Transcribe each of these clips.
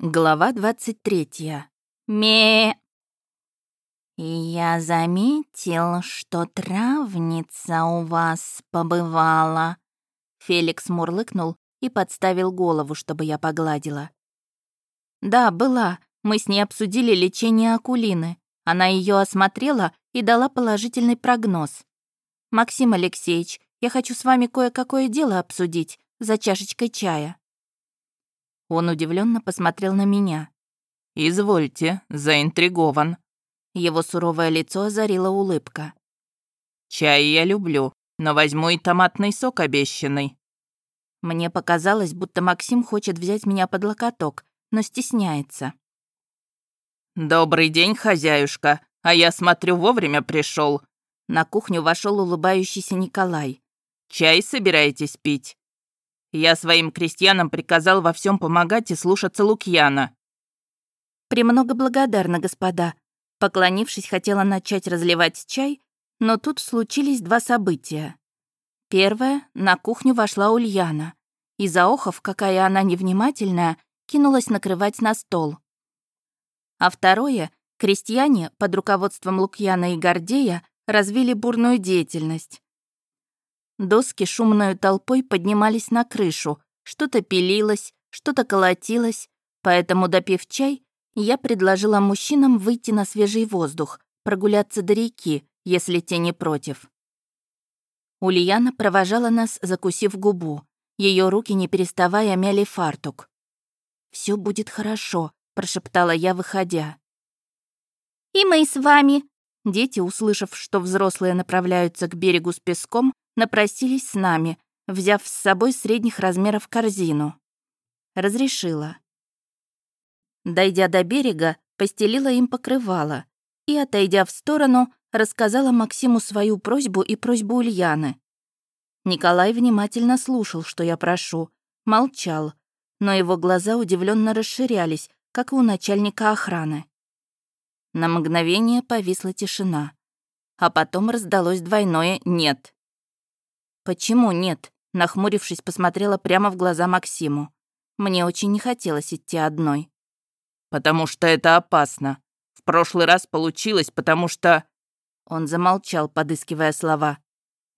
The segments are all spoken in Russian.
Глава 23. Ме. «Я заметил, что травница у вас побывала». Феликс мурлыкнул и подставил голову, чтобы я погладила. «Да, была. Мы с ней обсудили лечение Акулины. Она ее осмотрела и дала положительный прогноз. Максим Алексеевич, я хочу с вами кое-какое дело обсудить за чашечкой чая». Он удивленно посмотрел на меня. «Извольте, заинтригован». Его суровое лицо озарила улыбка. «Чай я люблю, но возьму и томатный сок обещанный». Мне показалось, будто Максим хочет взять меня под локоток, но стесняется. «Добрый день, хозяюшка, а я смотрю, вовремя пришел. На кухню вошел улыбающийся Николай. «Чай собираетесь пить?» Я своим крестьянам приказал во всем помогать и слушаться Лукьяна». «Премного благодарна, господа». Поклонившись, хотела начать разливать чай, но тут случились два события. Первое, на кухню вошла Ульяна. И заохов, какая она невнимательная, кинулась накрывать на стол. А второе, крестьяне под руководством Лукьяна и Гордея развили бурную деятельность. Доски шумной толпой поднимались на крышу, что-то пилилось, что-то колотилось, поэтому, допив чай, я предложила мужчинам выйти на свежий воздух, прогуляться до реки, если те не против. Ульяна провожала нас, закусив губу. Ее руки, не переставая, мяли фартук. Все будет хорошо», — прошептала я, выходя. «И мы с вами!» Дети, услышав, что взрослые направляются к берегу с песком, напросились с нами, взяв с собой средних размеров корзину. Разрешила. Дойдя до берега, постелила им покрывало и, отойдя в сторону, рассказала Максиму свою просьбу и просьбу Ульяны. Николай внимательно слушал, что я прошу, молчал, но его глаза удивленно расширялись, как и у начальника охраны. На мгновение повисла тишина, а потом раздалось двойное «нет». «Почему нет?» Нахмурившись, посмотрела прямо в глаза Максиму. Мне очень не хотелось идти одной. «Потому что это опасно. В прошлый раз получилось, потому что...» Он замолчал, подыскивая слова.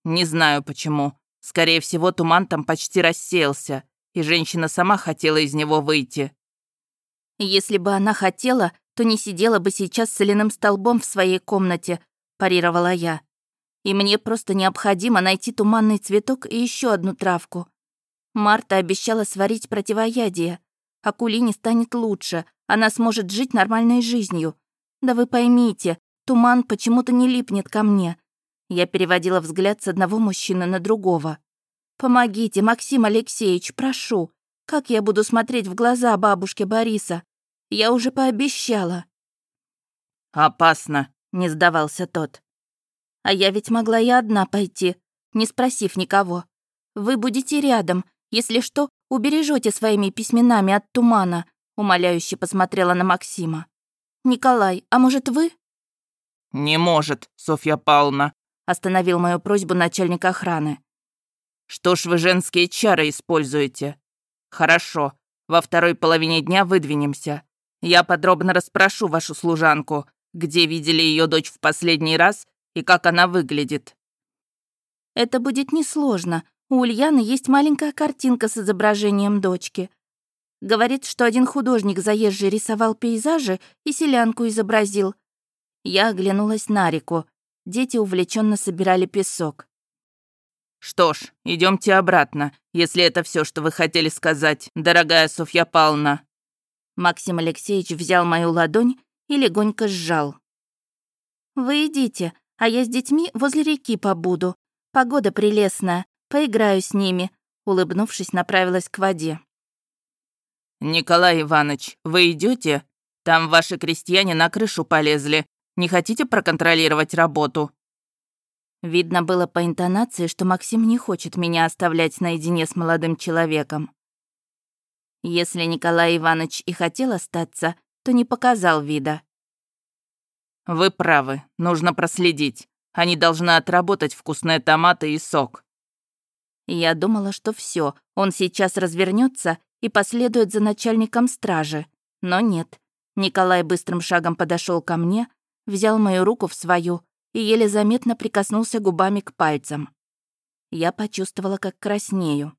«Не знаю почему. Скорее всего, туман там почти рассеялся, и женщина сама хотела из него выйти». «Если бы она хотела, то не сидела бы сейчас соляным столбом в своей комнате», парировала я и мне просто необходимо найти туманный цветок и еще одну травку. Марта обещала сварить противоядие. Акулине станет лучше, она сможет жить нормальной жизнью. Да вы поймите, туман почему-то не липнет ко мне. Я переводила взгляд с одного мужчины на другого. «Помогите, Максим Алексеевич, прошу. Как я буду смотреть в глаза бабушке Бориса? Я уже пообещала». «Опасно», — не сдавался тот. А я ведь могла и одна пойти, не спросив никого. Вы будете рядом. Если что, убережете своими письменами от тумана», умоляюще посмотрела на Максима. «Николай, а может вы?» «Не может, Софья Павловна», остановил мою просьбу начальник охраны. «Что ж вы женские чары используете? Хорошо, во второй половине дня выдвинемся. Я подробно расспрошу вашу служанку, где видели ее дочь в последний раз и как она выглядит». «Это будет несложно. У Ульяны есть маленькая картинка с изображением дочки. Говорит, что один художник заезжий рисовал пейзажи и селянку изобразил. Я оглянулась на реку. Дети увлеченно собирали песок. «Что ж, идемте обратно, если это все, что вы хотели сказать, дорогая Софья Павловна». Максим Алексеевич взял мою ладонь и легонько сжал. «Вы идите, а я с детьми возле реки побуду. Погода прелестная, поиграю с ними», улыбнувшись, направилась к воде. «Николай Иванович, вы идете? Там ваши крестьяне на крышу полезли. Не хотите проконтролировать работу?» Видно было по интонации, что Максим не хочет меня оставлять наедине с молодым человеком. Если Николай Иванович и хотел остаться, то не показал вида. «Вы правы, нужно проследить. Они должны отработать вкусные томаты и сок». Я думала, что все, он сейчас развернется и последует за начальником стражи. Но нет. Николай быстрым шагом подошел ко мне, взял мою руку в свою и еле заметно прикоснулся губами к пальцам. Я почувствовала, как краснею.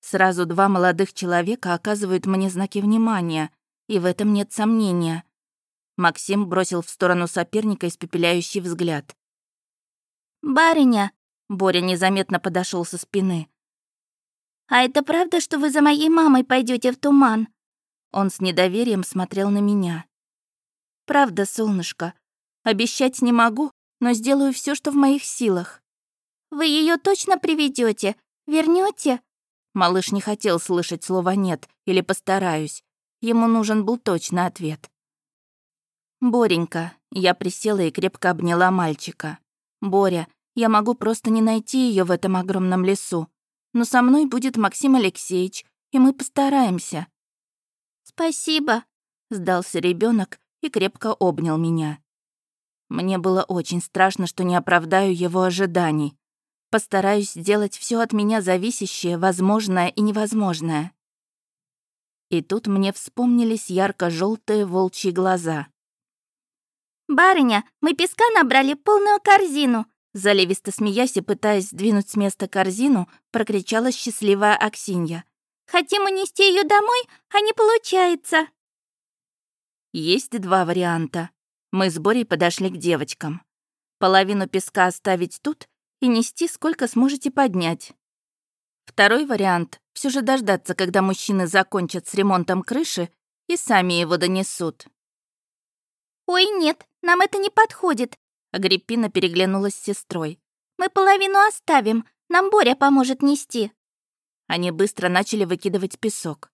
Сразу два молодых человека оказывают мне знаки внимания, и в этом нет сомнения. Максим бросил в сторону соперника испепеляющий взгляд. «Барыня!» — Боря незаметно подошел со спины. «А это правда, что вы за моей мамой пойдете в туман?» Он с недоверием смотрел на меня. «Правда, солнышко. Обещать не могу, но сделаю все, что в моих силах». «Вы ее точно приведете? Вернете? Малыш не хотел слышать слово «нет» или «постараюсь». Ему нужен был точный ответ. «Боренька», я присела и крепко обняла мальчика. «Боря, я могу просто не найти ее в этом огромном лесу, но со мной будет Максим Алексеевич, и мы постараемся». «Спасибо», — сдался ребенок и крепко обнял меня. Мне было очень страшно, что не оправдаю его ожиданий. Постараюсь сделать все от меня зависящее, возможное и невозможное. И тут мне вспомнились ярко желтые волчьи глаза. «Барыня, мы песка набрали полную корзину!» Заливисто смеясь и пытаясь сдвинуть с места корзину, прокричала счастливая Аксинья. «Хотим унести ее домой, а не получается!» Есть два варианта. Мы с Борей подошли к девочкам. Половину песка оставить тут и нести сколько сможете поднять. Второй вариант — все же дождаться, когда мужчины закончат с ремонтом крыши и сами его донесут. «Ой, нет, нам это не подходит», — Агриппина переглянулась с сестрой. «Мы половину оставим, нам Боря поможет нести». Они быстро начали выкидывать песок.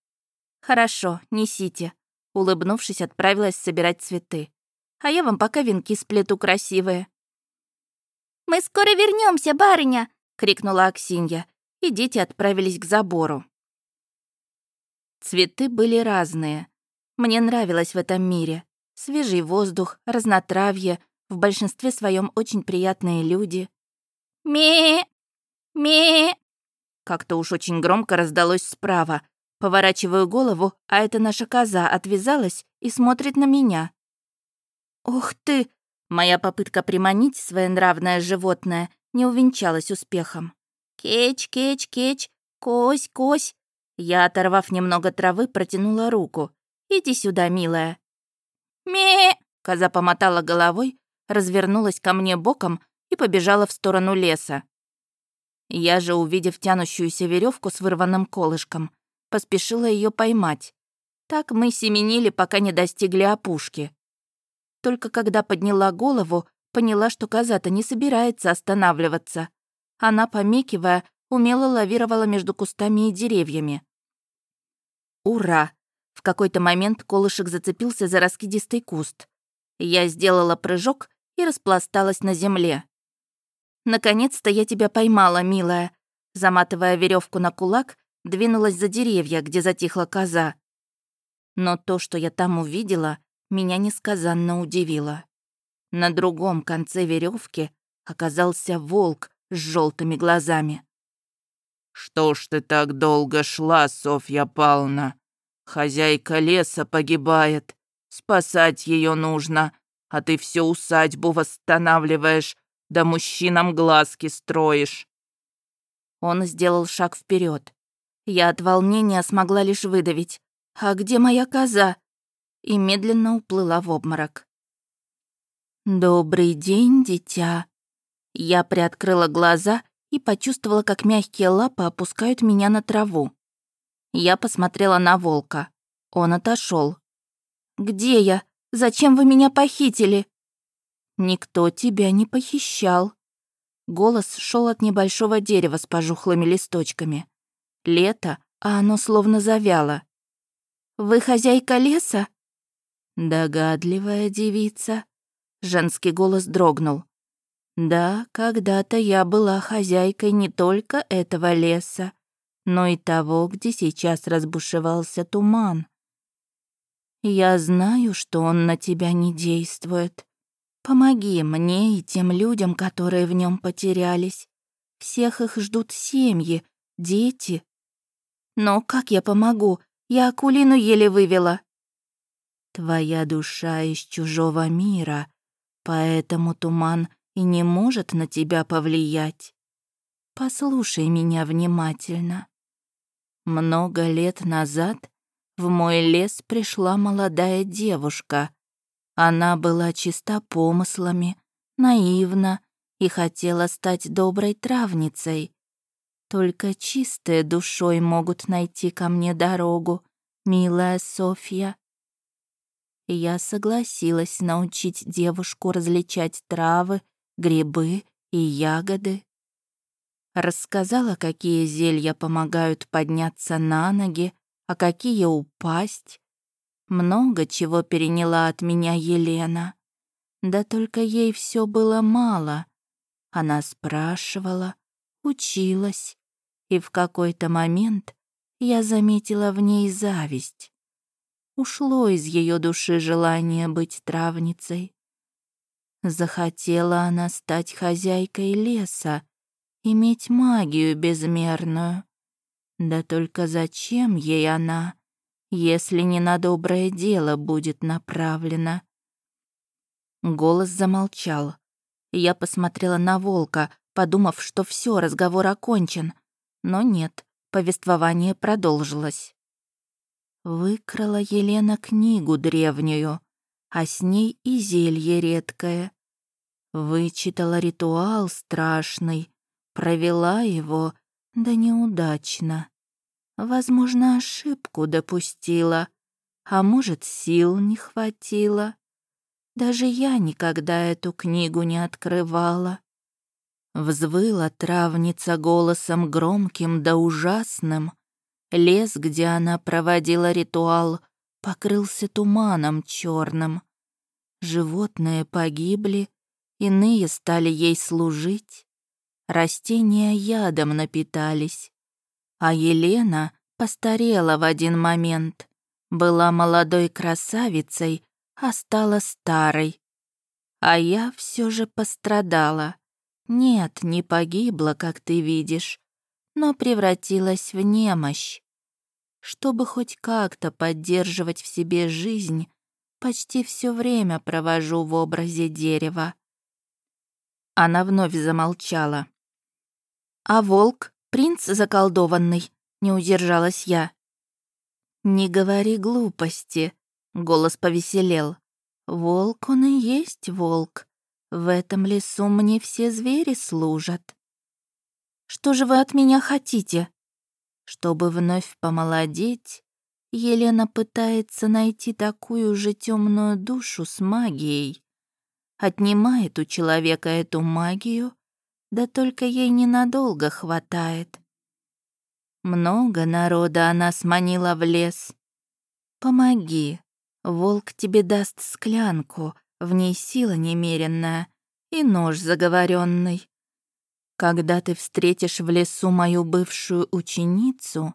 «Хорошо, несите», — улыбнувшись, отправилась собирать цветы. «А я вам пока венки сплету красивые». «Мы скоро вернемся, барыня!» — крикнула Аксинья, и дети отправились к забору. Цветы были разные. Мне нравилось в этом мире. Свежий воздух, разнотравье, в большинстве своем очень приятные люди. ме ме Как-то уж очень громко раздалось справа. Поворачиваю голову, а это наша коза отвязалась и смотрит на меня. «Ух ты!» Моя попытка приманить своенравное животное не увенчалась успехом. «Кеч, кеч, кеч, кось, кось!» Я, оторвав немного травы, протянула руку. «Иди сюда, милая». «Ме!» Коза помотала головой, развернулась ко мне боком и побежала в сторону леса. Я же, увидев тянущуюся веревку с вырванным колышком, поспешила ее поймать. Так мы семенили, пока не достигли опушки. Только когда подняла голову, поняла, что коза-то не собирается останавливаться. Она, помекивая, умело лавировала между кустами и деревьями. Ура! В какой-то момент колышек зацепился за раскидистый куст. Я сделала прыжок и распласталась на земле. «Наконец-то я тебя поймала, милая!» Заматывая веревку на кулак, двинулась за деревья, где затихла коза. Но то, что я там увидела, меня несказанно удивило. На другом конце веревки оказался волк с желтыми глазами. «Что ж ты так долго шла, Софья Павловна? Хозяйка леса погибает. Спасать ее нужно, а ты всю усадьбу восстанавливаешь, да мужчинам глазки строишь». Он сделал шаг вперед. Я от волнения смогла лишь выдавить. «А где моя коза?» и медленно уплыла в обморок. «Добрый день, дитя!» Я приоткрыла глаза и почувствовала, как мягкие лапы опускают меня на траву. Я посмотрела на волка. Он отошел. «Где я? Зачем вы меня похитили?» «Никто тебя не похищал». Голос шел от небольшого дерева с пожухлыми листочками. Лето, а оно словно завяло. «Вы хозяйка леса?» «Догадливая девица», — женский голос дрогнул. «Да, когда-то я была хозяйкой не только этого леса, но и того, где сейчас разбушевался туман. Я знаю, что он на тебя не действует. Помоги мне и тем людям, которые в нем потерялись. Всех их ждут семьи, дети. Но как я помогу? Я Акулину еле вывела. Твоя душа из чужого мира, поэтому туман и не может на тебя повлиять. Послушай меня внимательно. Много лет назад в мой лес пришла молодая девушка. Она была чиста помыслами, наивна и хотела стать доброй травницей. Только чистые душой могут найти ко мне дорогу, милая Софья. Я согласилась научить девушку различать травы, грибы и ягоды. Рассказала, какие зелья помогают подняться на ноги, а какие упасть. Много чего переняла от меня Елена. Да только ей все было мало. Она спрашивала, училась, и в какой-то момент я заметила в ней зависть. Ушло из ее души желание быть травницей. Захотела она стать хозяйкой леса, иметь магию безмерную. Да только зачем ей она, если не на доброе дело будет направлена? Голос замолчал. Я посмотрела на волка, подумав, что все, разговор окончен. Но нет, повествование продолжилось. Выкрала Елена книгу древнюю, а с ней и зелье редкое. Вычитала ритуал страшный, провела его, да неудачно. Возможно, ошибку допустила, а может, сил не хватило. Даже я никогда эту книгу не открывала. Взвыла травница голосом громким да ужасным. Лес, где она проводила ритуал, покрылся туманом черным. Животные погибли, иные стали ей служить. Растения ядом напитались. А Елена постарела в один момент. Была молодой красавицей, а стала старой. А я все же пострадала. Нет, не погибла, как ты видишь, но превратилась в немощь. Чтобы хоть как-то поддерживать в себе жизнь, почти все время провожу в образе дерева. Она вновь замолчала. «А волк, принц заколдованный?» — не удержалась я. «Не говори глупости», — голос повеселел. «Волк он и есть волк. В этом лесу мне все звери служат». «Что же вы от меня хотите?» Чтобы вновь помолодеть, Елена пытается найти такую же темную душу с магией. Отнимает у человека эту магию да только ей ненадолго хватает. Много народа она сманила в лес. Помоги, волк тебе даст склянку, в ней сила немеренная и нож заговоренный. Когда ты встретишь в лесу мою бывшую ученицу,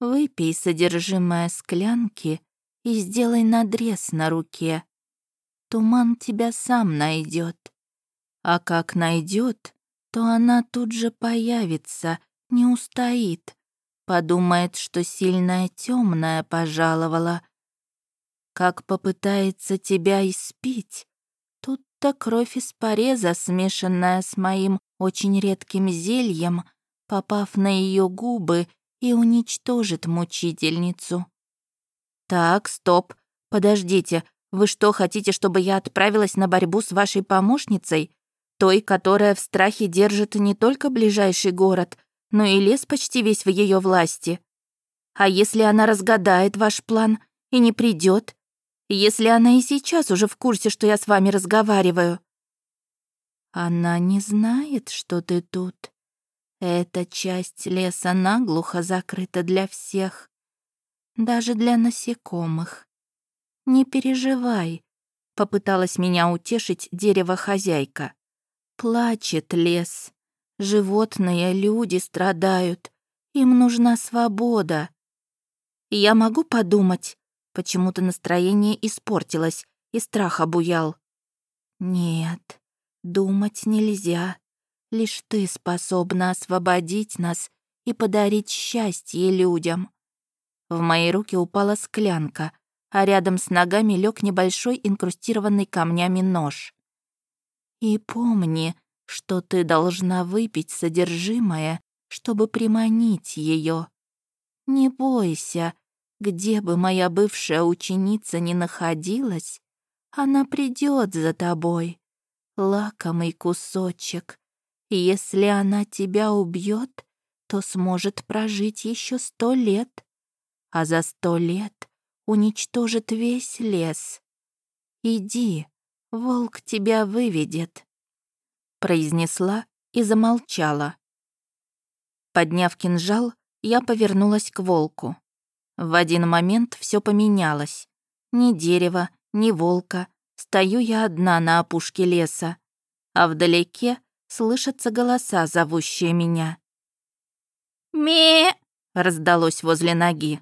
выпей содержимое склянки и сделай надрез на руке. Туман тебя сам найдет. А как найдет, то она тут же появится, не устоит. Подумает, что сильная темная пожаловала. Как попытается тебя испить, тут-то кровь из пореза, смешанная с моим очень редким зельем, попав на ее губы и уничтожит мучительницу. «Так, стоп, подождите, вы что, хотите, чтобы я отправилась на борьбу с вашей помощницей? Той, которая в страхе держит не только ближайший город, но и лес почти весь в ее власти. А если она разгадает ваш план и не придет? Если она и сейчас уже в курсе, что я с вами разговариваю? Она не знает, что ты тут. Эта часть леса наглухо закрыта для всех, даже для насекомых. Не переживай, попыталась меня утешить дерево-хозяйка. Плачет лес. Животные, люди страдают. Им нужна свобода. я могу подумать. Почему-то настроение испортилось, и страх обуял. Нет, думать нельзя. Лишь ты способна освободить нас и подарить счастье людям. В мои руки упала склянка, а рядом с ногами лег небольшой инкрустированный камнями нож. «И помни, что ты должна выпить содержимое, чтобы приманить ее. Не бойся, где бы моя бывшая ученица ни находилась, она придет за тобой. Лакомый кусочек. Если она тебя убьет, то сможет прожить еще сто лет, а за сто лет уничтожит весь лес. Иди, волк тебя выведет», — произнесла и замолчала. Подняв кинжал, я повернулась к волку. В один момент все поменялось. Ни дерева, ни волка. Стою я одна на опушке леса, а вдалеке слышатся голоса, зовущие меня. «Ме!» раздалось возле ноги.